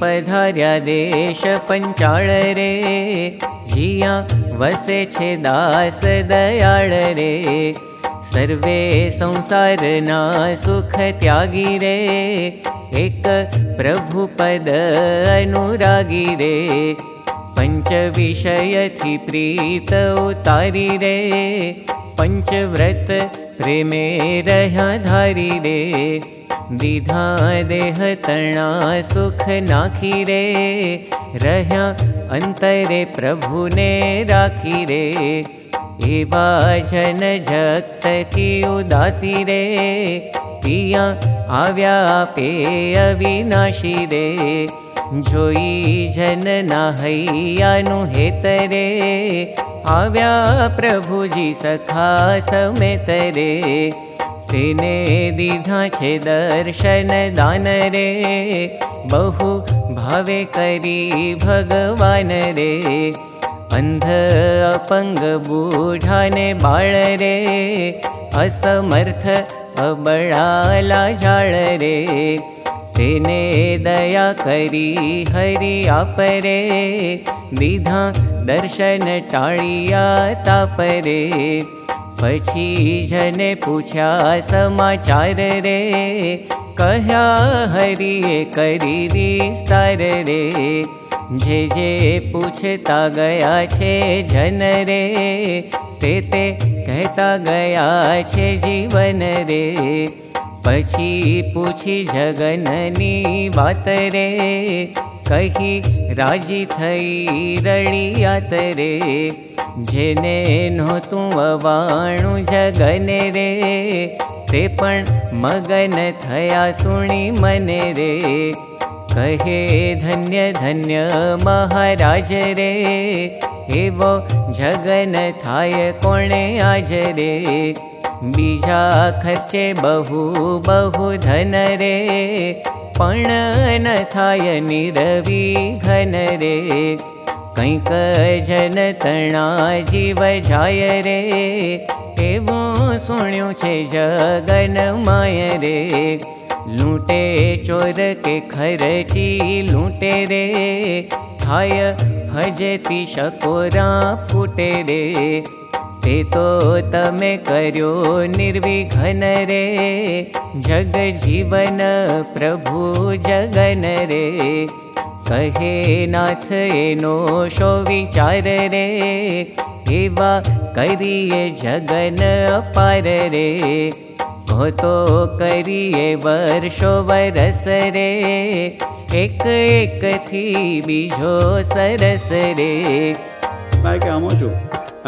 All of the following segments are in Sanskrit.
पधार्या देश पञ्चाळ रे जिया वसे छे दास दयाळ रे सर्वे संसारना सुख त्यागी रे एक प्रभुपद अनुरागी रे पञ्चविषयथि प्रीत उतारी रे पञ्चव्रत प्रेमे रह्या धारी रे णा सुख ना्यान्तरे प्रभुने राखी रे। इदाी रे। पिया आव्याे अविनाशि रे। जनना हैयानु हेतरे आव्या प्रभुजी सखा समेतरे સમેત રે તેને દીધા છે દર્શન દાન રે બહુ ભાવે કરી ભગવાન રે અંધ અપંગ બૂઢાને બાળ રે અસમર્થ અબળાલા જાળ રે તેને દયા કરી હરિ આપરે દીધા દર્શન ટાળિયા તાપરે પછી જને પૂછ્યા સમાચાર રે કહ્યા હરિએ કરી વિસ્તાર રે જે જે પૂછતા ગયા છે જન રે તે તે કહેતા ગયા છે જીવન રે પછી પૂછી જગનની વાત રે કહી રાજી થઈ રળિયાત રે જેને નહોતું અવાણું જગને રે તે પણ મગન થયા સુણી મને રે. કહે ધન્ય ધન્ય મહારાજ રે એવો જગન થાય કોણે આજ રે? બીજા ખર્ચે બહુ બહુ ધન રે પણ ન થાય નિરવી ઘન રે. કંઈક જન તણા જીવ જાય રે એવું શૂણ્યું છે જગન जन तणा जीवरे जगन मायरे लूटे चोर लूटे रे हजति शकोरा कूटे रे ते तु ते करो निर्विघन रे जग પ્રભુ જગન રે. કહે નાથ, એનો શો વિચાર રે? એવા કરીએ જગન અપાર રે. તો કરીએ વર્ષો વરસ રે. એક એક થી બીજો સરસ રે. કે આમો છું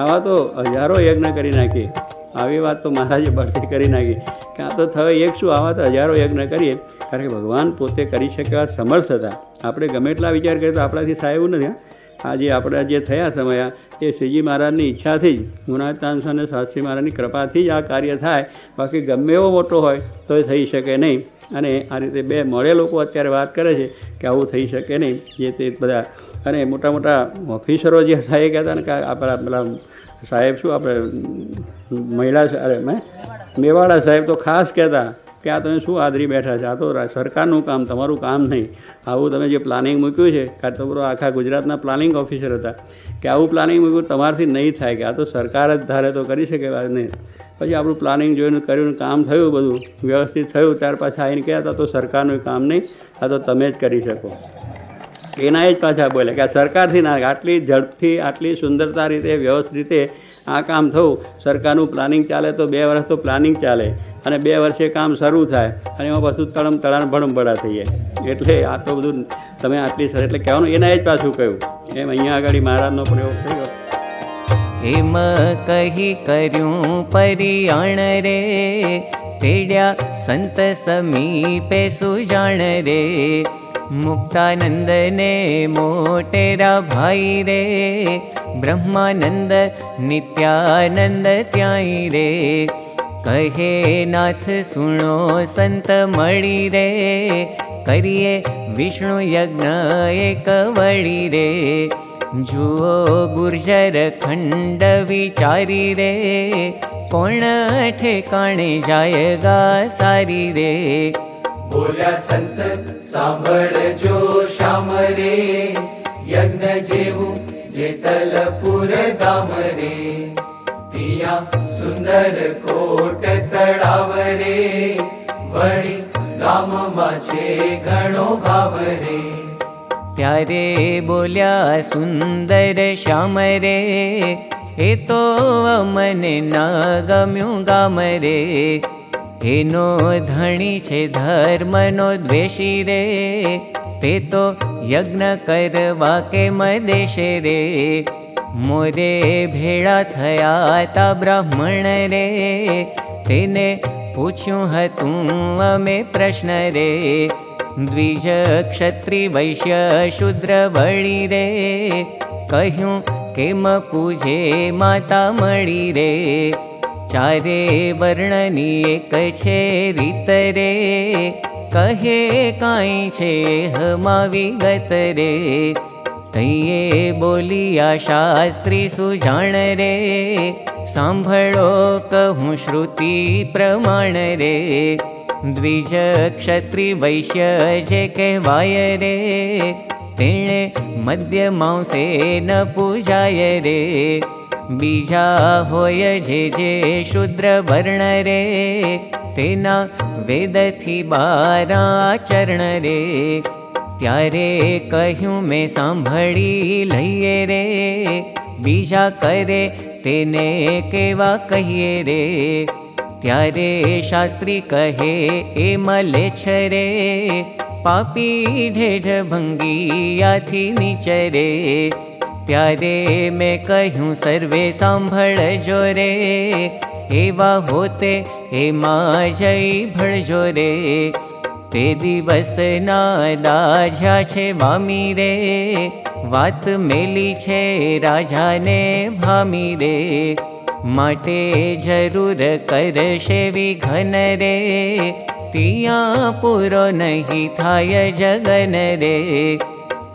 આવા તો હજારો યજ્ઞ કરી નાખીએ. આવી વાત તો મહારાજે ભક્તિ કરી નાખી. કે તો થયો એક શું? આવા તો હજારો યજ્ઞ કરીએ. કારણ કે ભગવાન પોતે કરી શકે સમર્થ હતા. આપણે ગમે એટલા વિચાર કરીએ તો આપણાથી થાય એવું નથી આજે આપણા જે થયા સમયા, એ શ્રીજી મહારાજની ઈચ્છાથી જ ગુણાતાંશ અને શાસ્ત્રી મહારાજની કૃપાથી જ આ કાર્ય થાય. બાકી ગમે એવો મોટો હોય તો એ થઈ શકે નહીં. અને આ રીતે બે મળે લોકો અત્યારે વાત કરે છે કે આવું થઈ શકે નહીં. જે તે બધા અને મોટા મોટા ઓફિસરો જે સાહેબ કહેતા ને કે આપણા પેલા સાહેબ શું આપણે મહિલા અરે, મેં? મેવાડા સાહેબ તો ખાસ કહેતા કે આ તમે શું આદરી બેઠા છે? આ તો સરકારનું કામ, તમારું કામ નહીં. આવું તમે જે પ્લાનિંગ મૂક્યું છે, કાં તો આખા ગુજરાતના પ્લાનિંગ ઓફિસર હતા, કે આવું પ્લાનિંગ મૂક્યું તમારથી નહીં થાય કે આ તો સરકાર જ ધારે તો કરી શકે નહીં પછી આપણું પ્લાનિંગ જોઈને કર્યું કામ થયું બધું, વ્યવસ્થિત થયું, ત્યાર પાછા આવીને કહેતા તો સરકારનું કામ નહીં, આ તો તમે જ કરી શકો. એના જ પાછા બોલે કે સરકારથી ના, આટલી ઝડપથી, આટલી સુંદરતા રીતે, વ્યવસ્થિત રીતે આ કામ થવું. સરકારનું પ્લાનિંગ ચાલે તો બે વર્ષ તો પ્લાનિંગ ચાલે અને બે વર્ષે કામ શરૂ થાય અને એમાં પાછું તળમ તળાણ થઈ જાય. એટલે આ તો બધું તમે આટલી સર, એટલે કહેવાનું, એના જ પાછું કહ્યું. એમ અહીંયા આગળ મહારાજનો પ્રયોગ થયો. એમ કહી કર્યું પરિયાણ રે, તેડ્યા સંત સમીપે સુજાણ રે. मुक्तानन्दने मोटेरा भाई रे ब्रह्मानन्द नित्यानन्द त्याई रे। कहे नाथ सुनो संत मणि रे करिए विष्णु यज्ञ एक वड़ी रे। जुओ गुर्जर खंड विचारी रे कोण ठेकाणे जायगा सारी रे। बोल्या संत गाम रे तिया सुंदर कोट तड़ाव रे वणी राम माछे घणो भाव रे त्यारे बोल्या सुंदर श्याम रे ए तो मन न गम्यू गाम रे એનો ધણી છે ધર્મનો દ્વેષી રે તે તો યજ્ઞ કરવા કે મદેશે રે મોરે ભેળા થયા તા બ્રાહ્મણ રે તેને પૂછ્યું હતું અમે પ્રશ્ન રે દ્વિજ ક્ષત્રિ વૈશ્ય શુદ્ર વળી રે કહ્યું કેમ પૂજે માતા મળી રે चारे वर्णनी एक छे रीत रे कहे काई छे हमावी गत रे। तैये बोलिया शास्त्री सुजान रे सांभळो कहूँ श्रुति प्रमाण रे। द्विज क्षत्रि वैश्य जे कहवाय रे तेणे मध्य मांसे न पूजाय रे बीजा होय जे जे शूद्र वर्ण रे तेना वेद थी बारा चरण रे। त्यारे कहूँ मैं सांभड़ी लइए रे बीजा करे तेने केवा कहिए रे। त्यारे शास्त्री कहे ए मले छरे पापी ढेढ भंगी थी नीचरे ત્યારે મેં કહ્યું સર્વે સાંભળજો રે એવા હોતે એમાં જઈ ભળજો રે તે દિવસના દાઝ્યા છે વામી રે વાત મેલી છે રાજાને ભામી રે માટે જરૂર કરશે વિઘન રે ત્યાં પૂરો નહીં થાય જગન રે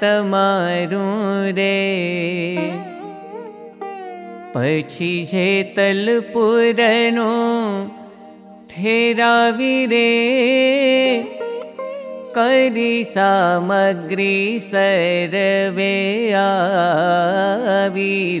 તમારું રે પછી છે તલપુરનો ઠેરાવી રે કરી સામગ્રી સરવે આવી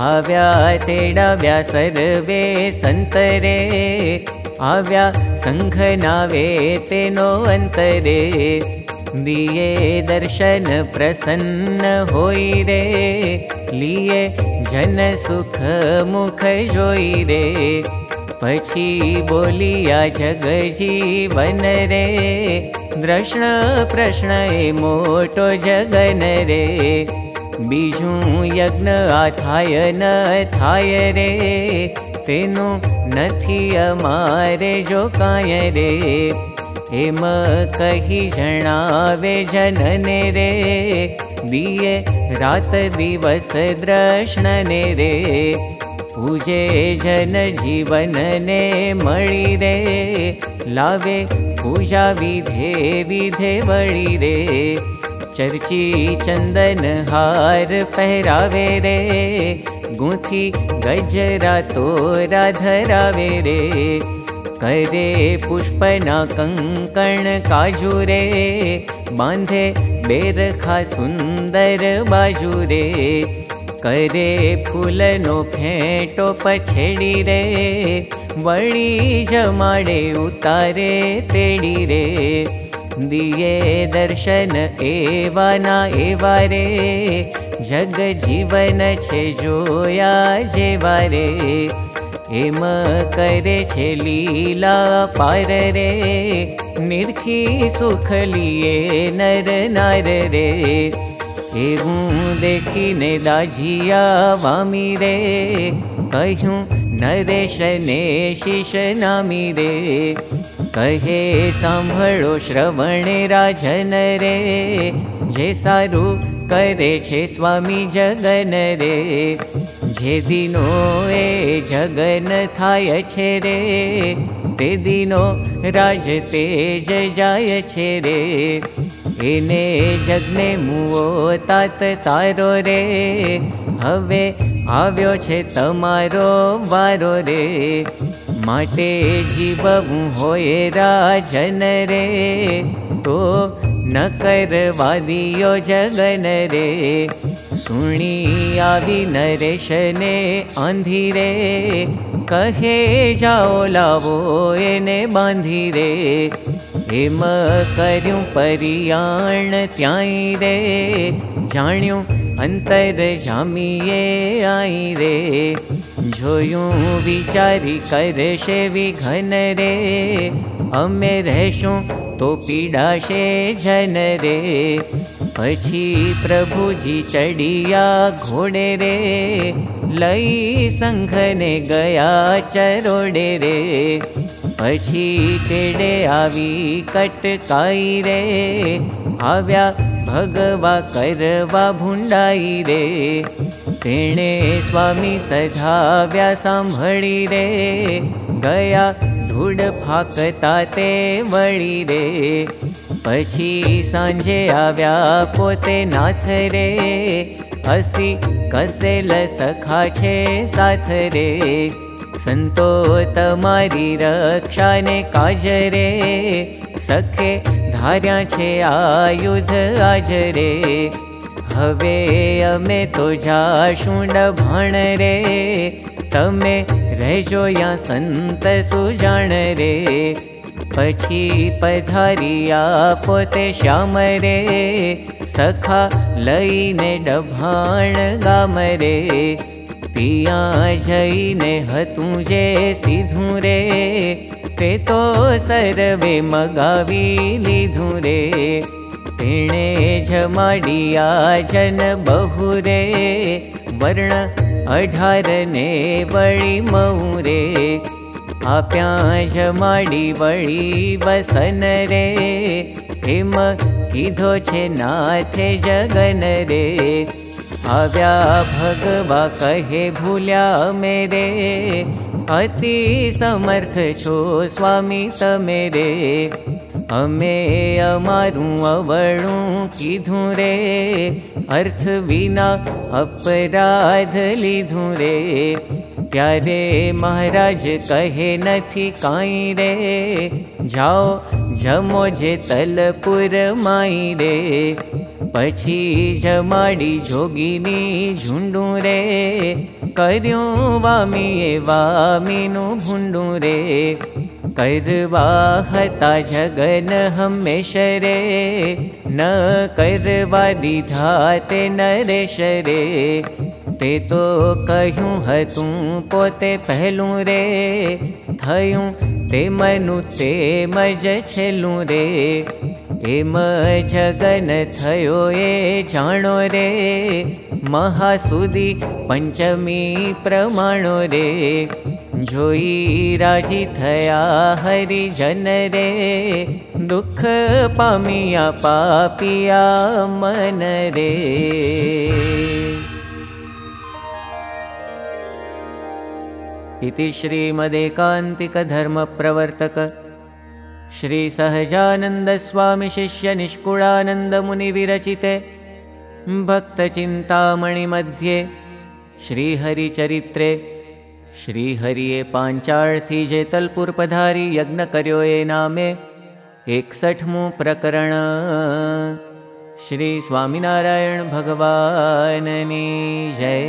आव्या तेडाव्या सर्वे संतरे आव्या संघ नावे तेनो अंतरे दिये दर्शन प्रसन्न होई रे लिए जन सुख मुख जोई रे पछी बोलिया जग जीवन रे दृष्ण प्रश्न मोटो जगन रे બીજું યજ્ઞ આ થાય ન થાય રે તેનું નથી અમારે જો કાંય રે એમ કહી જણાવે જનને રે દિયે રાત દિવસ દ્રષ્ણને રે પૂજે જન જીવનને મળી રે લાવે પૂજા વિધે વિધે વળી રે चर्ची चंदन हार पहरावे रे। गुथी गजरा तोरा धरावे रे। करे पुष्पना कंकण काजू रे। बांधे बेरखा सुंदर बाजू रे। करे फूलनो फेटो पछेड़ी रे। वड़ी जमाड़े उतारे तेड़ी रे दिए दर्शन एवाना एवा रे जग जीवन छे जोया जेवा रे एम करे छे लीला पार रे निरखी सुख लिए नर नार रे એવું દેખીને દાજિયા વામી રે કહ્યું નરેશને શિષ નામી રે કહે સાંભળો શ્રવણે રાજન રે જે સારું કરે છે સ્વામી જગન રે જે દિનો એ જગન થાય છે રે તે દિનો રાજ તેજ જાય છે રે એને જગને મુઓ તાત તારો રે હવે આવ્યો છે તમારો વારો રે માટે જીવવું હોય રાજન રે તો ન કરવા દિયો જગન રે સુણી આવી નરેશને આંધી રે કહે જાઓ લાવો એને બાંધી રે हेम कर्यूं परियाण त्याई रे जाण्यूं अंतर जामीए आई रे जोयूं विचारी करशे विघन रे अमे रहशुं तो पीडाशे जन रे પછી પ્રભુજી ચડિયા ઘોડે રે લઈ સંઘને ગયા ચરોડે રે પછી તેડે આવી કટકાઈ રે આવ્યા ભગવા કરવા ભૂંડાઈ રે તેણે સ્વામી સધાવ્યા સાંભળી રે ગયા ધૂળ ફાકતા તે વળી રે પછી સાંજે આવ્યા પોતે નાથ રે હસી કસેલ સખા છે સાથ રે સંતો તમારી રક્ષાને કાજ રે સખે ધાર્યા છે આયુધ આજ રે હવે અમે તો જાશું ડભાણ રે તમે રહેજો યા સંત સુજાણ રે પછી પધારિયા પોતે શ્યામ રે સખા લઈને ડભાણ ગામ રે ત્યાં જઈને હતું જે સીધું રે તે તો સર્વે મગાવી લીધું રે તેણે જમાડિયા જન બહુ રે વર્ણ અઢાર ને વળી મઉ રે આપ્યા જમાડી વળી વસન રે હેમ કીધો છે નાથે જગન રે આવ્યા ભગવા કહે ભૂલ્યા મેરે અતિ સમર્થ છો સ્વામી તમે રે અમે અમારું અવળું કીધું રે અર્થ વિના અપરાધ લીધું રે ત્યારે મહારાજ કહે નથી કાંઈ રે જાઓ જમો જે તલપુર માઈ રે પછી જમાડી જોગીની ઝુંડું રે કર્યું વામીએ વામીનું ભૂંડું રે કરવા હતા જગન હંમેશ રે ન કરવા દીધા તે નરેશ રે તે તો કહ્યું હતું પોતે પહેલું રે થયું તે મનું તેમ જ છેલ્લું રે એમ જગન થયો એ જાણો રે મહાસુદી પંચમી પ્રમાણો રે જોઈ રાજી થયા હરિજન રે દુઃખ પામ્યા પાપિયા મન રે इति श्रीमदेकान्तिकधर्मप्रवर्तक श्रीसहजानन्दस्वामिशिष्यनिष्कुळानन्दमुनिविरचिते भक्तचिन्तामणिमध्ये श्रीहरिचरित्रे श्रीहरिये पाञ्चाळथी जेतल्पुर पधारी यज्ञ कर्यो ये नामे एकसठमु प्रकरण। श्री स्वामिनारायण भगवाननी जय